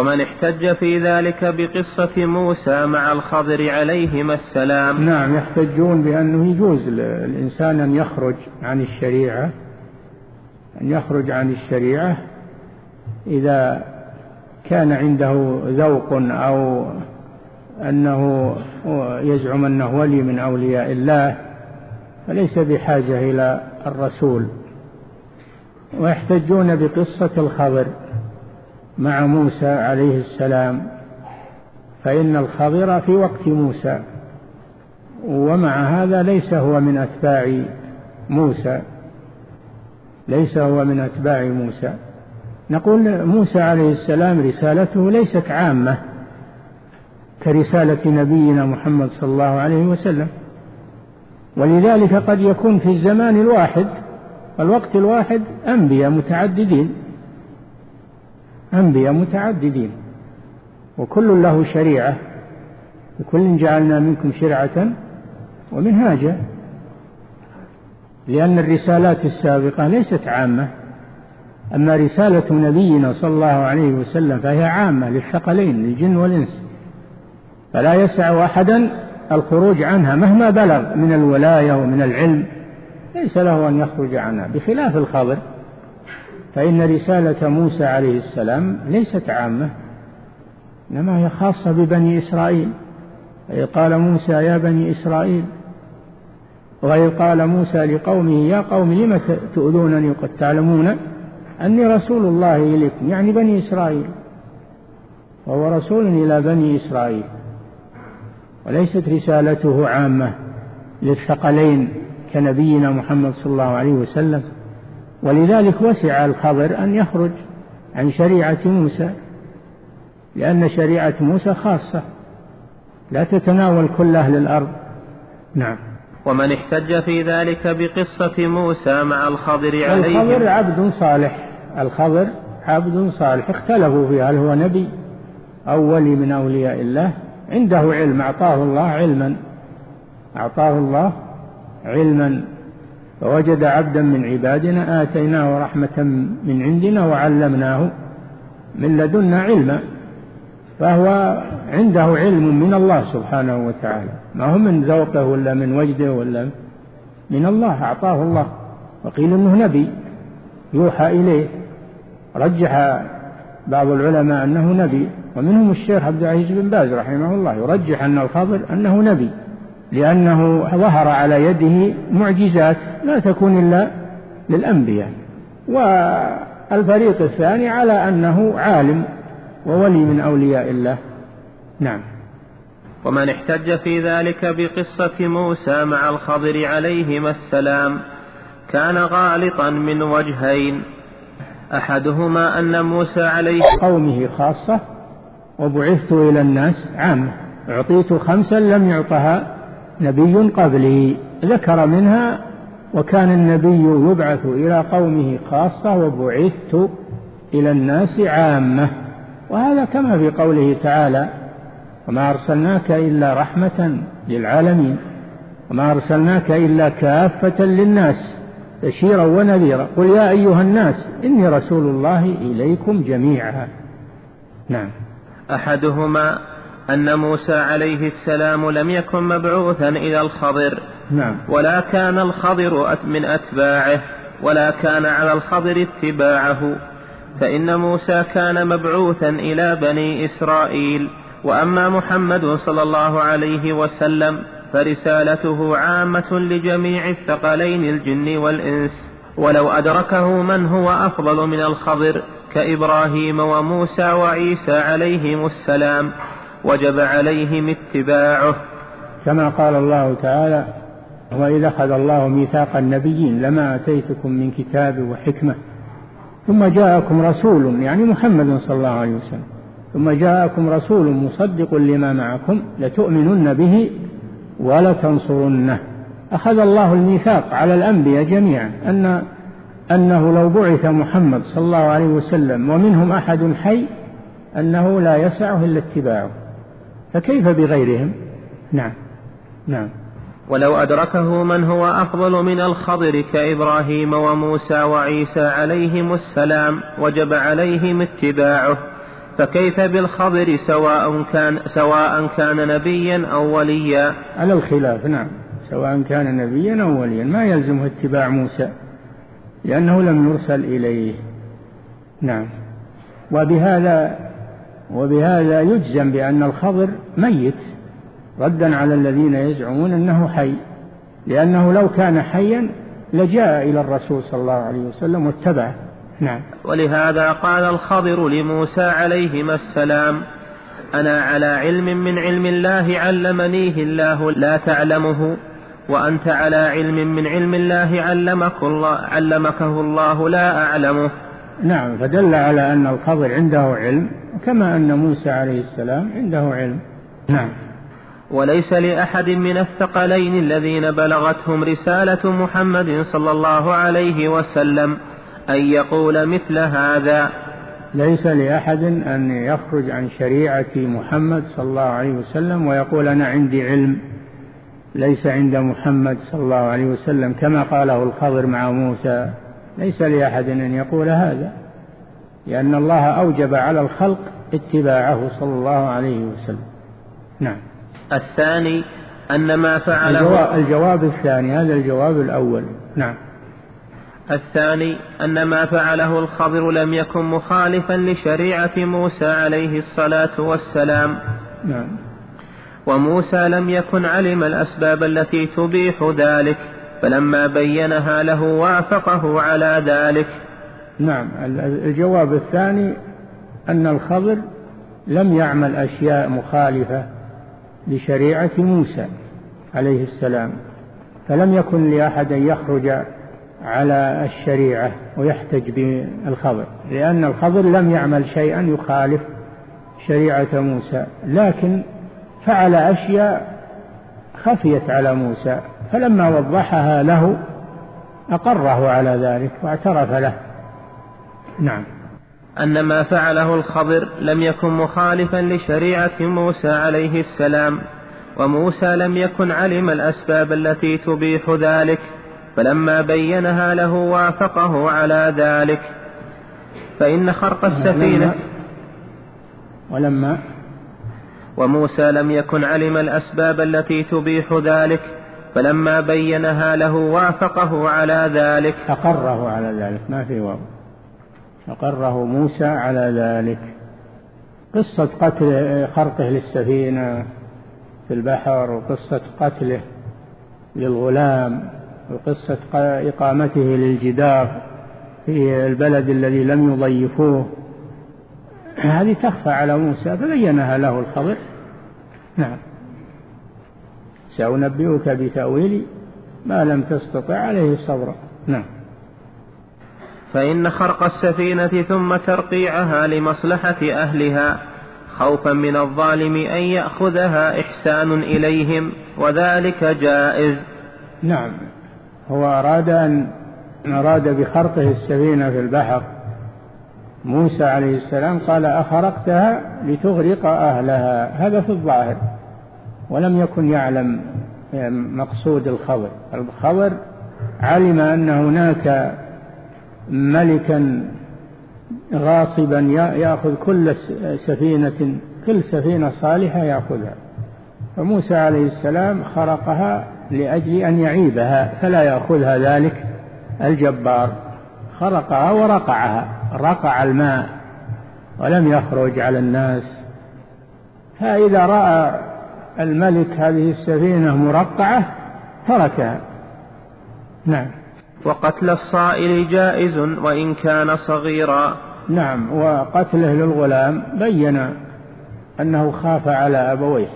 ومن احتج في ذلك بقصة موسى مع الخضر عليهما السلام. نعم يحتجون بأنه يجوز الإنسان أن يخرج عن الشريعة أن يخرج عن الشريعة إذا كان عنده ذوق أو أنه يزعم أنه ولي من أولياء الله فليس بحاجة إلى الرسول. ويحتجون بقصة الخضر. مع موسى عليه السلام فإن الخضر في وقت موسى ومع هذا ليس هو من أتباع موسى ليس هو من أتباع موسى. نقول موسى عليه السلام رسالته ليست عامة كرسالة نبينا محمد صلى الله عليه وسلم. ولذلك قد يكون في الزمان الواحد الوقت الواحد أنبياء متعددين. أنبياء متعددين. وكل له شريعة. وكل جعلنا منكم شرعة ومنهاجا. لأن الرسالات السابقة ليست عامة. أما رسالة نبينا صلى الله عليه وسلم فهي عامة للثقلين للجن والإنس. فلا يسع أحدا الخروج عنها مهما بلغ من الولاية ومن العلم. ليس له أن يخرج عنها بخلاف الخبر. فإن رسالة موسى عليه السلام ليست عامة إنما هي خاصة ببني إسرائيل. قال موسى يا بني إسرائيل وإذ قال موسى لقومه يا قوم لم تؤذونني وقد تعلمون أني رسول الله إليكم يعني بني إسرائيل. وهو رسول إلى بني إسرائيل. وليست رسالته عامة للثقلين كنبينا محمد صلى الله عليه وسلم. ولذلك وسع الخبر أن يخرج عن شريعة موسى لأن شريعة موسى خاصة لا تتناول كل أهل الأرض. نعم. ومن احتج في ذلك بقصة موسى مع الخضر عليه الخضر عبد صالح الخضر عبد صالح اختلفوا في هل هو نبي أو ولي من أولياء الله. عنده علم أعطاه الله علما أعطاه الله علما. فوجد عبدا من عبادنا آتيناه رحمة من عندنا وعلمناه من لدنا علما فهو عنده علم من الله سبحانه وتعالى. ما هو من ذوقه ولا من وجده ولا من الله أعطاه الله. وقيل أنه نبي يوحى إليه. رجح بعض العلماء أنه نبي ومنهم الشيخ عبد العزيز بن باز رحمه الله يرجح أن الخضر أنه نبي. لأنه ظهر على يده معجزات لا تكون إلا للأنبياء. والفريق الثاني على أنه عالم وولي من أولياء الله. نعم. ومن احتج في ذلك بقصة موسى مع الخضر عليهما السلام كان غالطا من وجهين. أحدهما أن موسى عليه قومه خاصة وبعثت إلى الناس عامة. أعطيت خمسا لم يعطها نبي قبلي ذكر منها وكان النبي يبعث إلى قومه خاصة وبعثت إلى الناس عامة. وهذا كما في قوله تعالى وما أرسلناك إلا رحمة للعالمين وما أرسلناك إلا كافة للناس بشيرا ونذيرا. قل يا أيها الناس إني رسول الله إليكم جميعا. نعم. أحدهما أن موسى عليه السلام لم يكن مبعوثا إلى الخضر. نعم. ولا كان الخضر من أتباعه ولا كان على الخضر اتباعه. فإن موسى كان مبعوثا إلى بني إسرائيل. وأما محمد صلى الله عليه وسلم فرسالته عامة لجميع الثقلين الجن والإنس. ولو أدركه من هو أفضل من الخضر كإبراهيم وموسى وعيسى عليهم السلام. وجب عليهم اتباعه. كما قال الله تعالى وإذا أخذ الله ميثاق النبيين لما أتيتكم من كتاب وحكمة ثم جاءكم رسول يعني محمد صلى الله عليه وسلم ثم جاءكم رسول مصدق لما معكم لتؤمنن به ولتنصرنه. أخذ الله الميثاق على الأنبياء جميعا أن أنه لو بعث محمد صلى الله عليه وسلم ومنهم أحد حي أنه لا يسعه إلا اتباعه. فكيف بغيرهم؟ نعم. نعم. ولو أدركه من هو أفضل من الخضر كإبراهيم وموسى وعيسى عليهم السلام وجب عليهم اتباعه فكيف بالخضر سواء كان سواء كان نبيا أو وليا؟ على الخلاف نعم. سواء كان نبيا أو وليا. ما يلزمه اتباع موسى؟ لأنه لم يرسل إليه. نعم. وبهذا وبهذا يجزم بأن الخضر ميت ردا على الذين يزعمون أنه حي لأنه لو كان حيا لجاء إلى الرسول صلى الله عليه وسلم واتبعه. نعم. ولهذا قال الخضر لموسى عليهما السلام أنا على علم من علم الله علمنيه الله لا تعلمه وأنت على علم من علم الله علمك الله علمكه الله لا أعلمه. نعم فدل على أن الخضر عنده علم كما أن موسى عليه السلام عنده علم. نعم. وليس لأحد من الثقلين الذين بلغتهم رسالة محمد صلى الله عليه وسلم أن يقول مثل هذا. ليس لأحد أن يخرج عن شريعة محمد صلى الله عليه وسلم ويقول أنا عندي علم ليس عند محمد صلى الله عليه وسلم كما قاله الخضر مع موسى. ليس لأحد أن يقول هذا. لأن الله أوجب على الخلق اتباعه صلى الله عليه وسلم. نعم. الثاني أن ما فعله الجواب, الجواب الثاني هذا الجواب الأول. نعم. الثاني أن ما فعله الخضر لم يكن مخالفا لشريعة موسى عليه الصلاة والسلام. نعم. وموسى لم يكن علم الأسباب التي تبيح ذلك فلما بينها له وافقه على ذلك. نعم. الجواب الثاني أن الخضر لم يعمل أشياء مخالفة لشريعة موسى عليه السلام فلم يكن لأحد أن يخرج على الشريعة ويحتج بالخضر لأن الخضر لم يعمل شيئا يخالف شريعة موسى لكن فعل أشياء خفيت على موسى فلما وضحها له أقره على ذلك واعترف له. نعم. أن ما فعله الخضر لم يكن مخالفا لشريعة موسى عليه السلام وموسى لم يكن علم الأسباب التي تبيح ذلك فلما بينها له وافقه على ذلك. فإن خرق السفينة ولما وموسى لم يكن علم الأسباب التي تبيح ذلك فلما بينها له وافقه على ذلك. أقره على ذلك. ما في واو أقره موسى على ذلك. قصة قتل خرقه للسفينة في البحر وقصة قتله للغلام وقصة إقامته للجدار في البلد الذي لم يضيفوه. هذه تخفى على موسى فبينها له الخضر نعم. سأنبئك بتأويل ما لم تستطع عليه الصبر. نعم. فإن خرق السفينة ثم ترقيعها لمصلحة أهلها خوفا من الظالم أن يأخذها إحسان إليهم وذلك جائز. نعم. هو أراد أن أراد بخرقه السفينة في البحر. موسى عليه السلام قال أخرقتها لتغرق أهلها. هذا في الظاهر ولم يكن يعلم مقصود الخبر. الخبر علم أن هناك ملكا غاصبا يأخذ كل سفينة كل سفينة صالحة يأخذها. فموسى عليه السلام خرقها لأجل أن يعيبها فلا يأخذها ذلك. الجبار خرقها ورقعها رقع الماء ولم يخرج على الناس. فإذا رأى الملك هذه السفينة مرقعة تركها. نعم. وقتل الصائل جائز وإن كان صغيرا. نعم وقتله للغلام بين أنه خاف على أبويه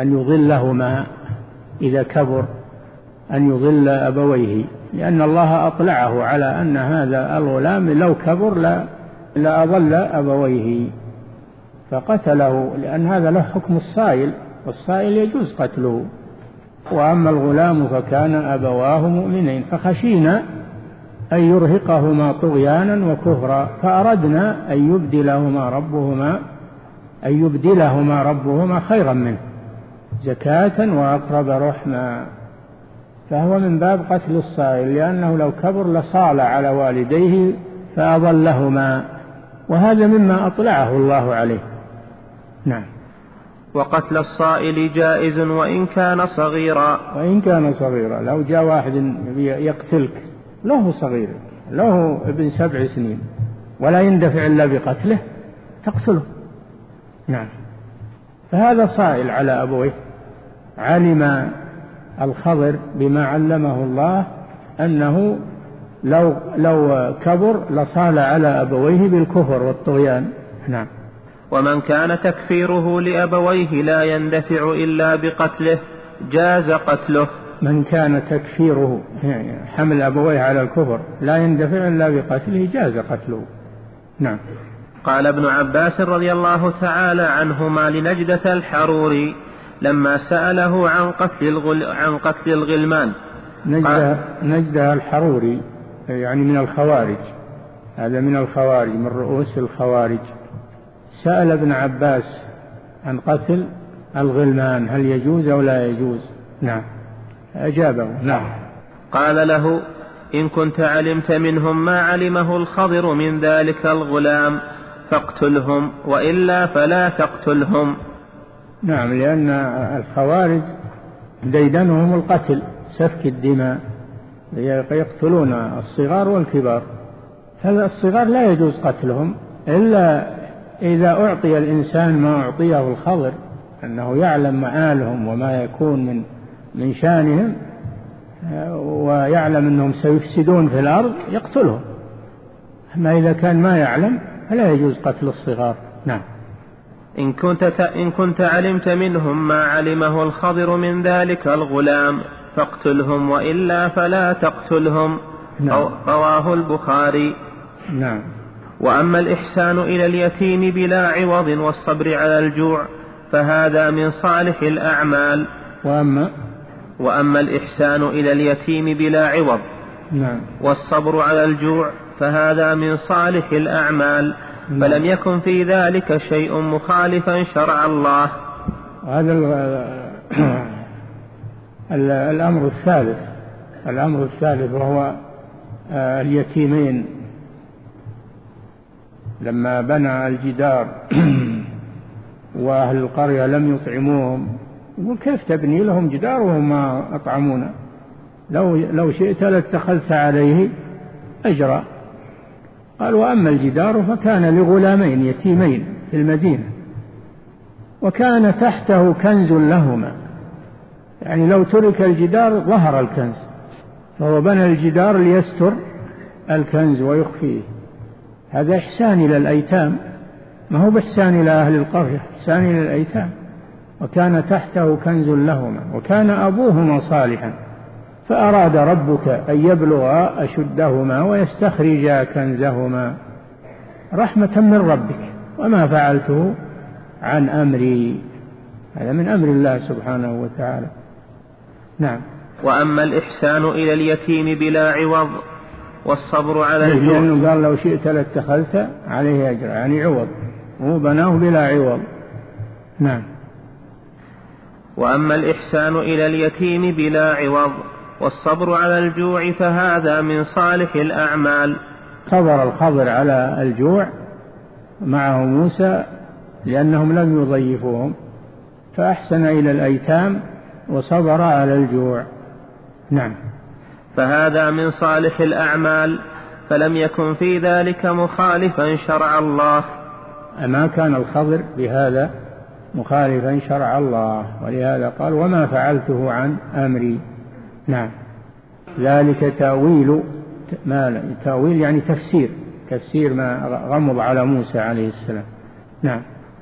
أن يضلهما إذا كبر أن يضل أبويه لأن الله أطلعه على أن هذا الغلام لو كبر لا لأضل أبويه. فقتله لأن هذا له حكم الصائل والصائل يجوز قتله. وأما الغلام فكان أبواه مؤمنين فخشينا أن يرهقهما طغيانا وكفرا فأردنا أن يبدلهما ربهما أن يبدلهما ربهما خيرا منه زكاة وأقرب رحما فهو من باب قتل الصائل لأنه لو كبر لصال على والديه فأضلهما وهذا مما أطلعه الله عليه. نعم. وقتل الصائل جائز وإن كان صغيرا. وإن كان صغيرا لو جاء واحد يقتلك له صغير له ابن سبع سنين ولا يندفع إلا بقتله تقتله. نعم. فهذا صائل على أبويه علم الخضر بما علمه الله أنه لو لو كبر لصال على أبويه بالكفر والطغيان. نعم. ومن كان تكفيره لأبويه لا يندفع إلا بقتله جاز قتله. من كان تكفيره يعني حمل أبويه على الكفر لا يندفع إلا بقتله جاز قتله. نعم. قال ابن عباس رضي الله تعالى عنهما لنجدة الحروري لما سأله عن قتل الغل عن قتل الغلمان. نجدة, نجدة الحروري يعني من الخوارج. هذا من الخوارج من رؤوس الخوارج. سأل ابن عباس عن قتل الغلمان هل يجوز أو لا يجوز؟ نعم. أجابه نعم. قال له إن كنت علمت منهم ما علمه الخضر من ذلك الغلام فاقتلهم وإلا فلا تقتلهم. نعم لأن الخوارج ديدنهم القتل سفك الدماء يقتلون الصغار والكبار. فالصغار لا يجوز قتلهم إلا إذا أعطي الإنسان ما أعطيه الخضر أنه يعلم مآلهم وما يكون من من شانهم ويعلم أنهم سيفسدون في الأرض يقتلهم. أما إذا كان ما يعلم فلا يجوز قتل الصغار. نعم. إن كنت, إن كنت علمت منهم ما علمه الخضر من ذلك الغلام فاقتلهم وإلا فلا تقتلهم. نعم. رواه البخاري. نعم. وأما الإحسان إلى اليتيم بلا عوض والصبر على الجوع فهذا من صالح الأعمال. وأما وأما الإحسان إلى اليتيم بلا عوض نعم. والصبر على الجوع فهذا من صالح الأعمال. نعم. فلم يكن في ذلك شيء مخالفا شرع الله. هذا الأمر الثالث. الأمر الثالث وهو آه، اليتيمين. لما بنى الجدار وأهل القرية لم يطعموهم يقول كيف تبني لهم جدار وهم ما أطعمونا؟ لو لو شئت لاتخذت عليه أجرا. قال وأما الجدار فكان لغلامين يتيمين في المدينة وكان تحته كنز لهما. يعني لو ترك الجدار ظهر الكنز فهو بنى الجدار ليستر الكنز ويخفيه. هذا إحسان إلى الأيتام. ما هو بإحسان إلى أهل القرية؟ إحسان إلى الأيتام. وكان تحته كنز لهما وكان أبوهما صالحا. فأراد ربك أن يبلغا أشدهما ويستخرجا كنزهما. رحمة من ربك. وما فعلته عن أمري. هذا من أمر الله سبحانه وتعالى. نعم. وأما الإحسان إلى اليتيم بلا عوض والصبر على الجوع. لأنه قال لو شئت لاتخذت عليه أجر يعني عوض. هو بناه بلا عوض. نعم. وأما الإحسان إلى اليتيم بلا عوض والصبر على الجوع فهذا من صالح الأعمال. صبر الخضر على الجوع معه موسى لأنهم لم يضيفوهم. فأحسن إلى الأيتام وصبر على الجوع. نعم. فهذا من صالح الأعمال فلم يكن في ذلك مخالفا شرع الله. ما كان الخضر بهذا مخالفا شرع الله ولهذا قال وما فعلته عن أمري نعم. ذلك تأويل ما تأويل يعني تفسير تفسير ما غمض على موسى عليه السلام. نعم.